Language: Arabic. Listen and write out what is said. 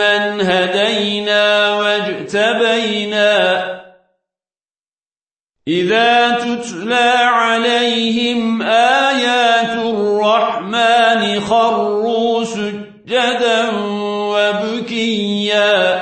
ممن هدينا واجتبينا إذا تتلى عليهم آيات الرحمن خروا سجدا وبكيا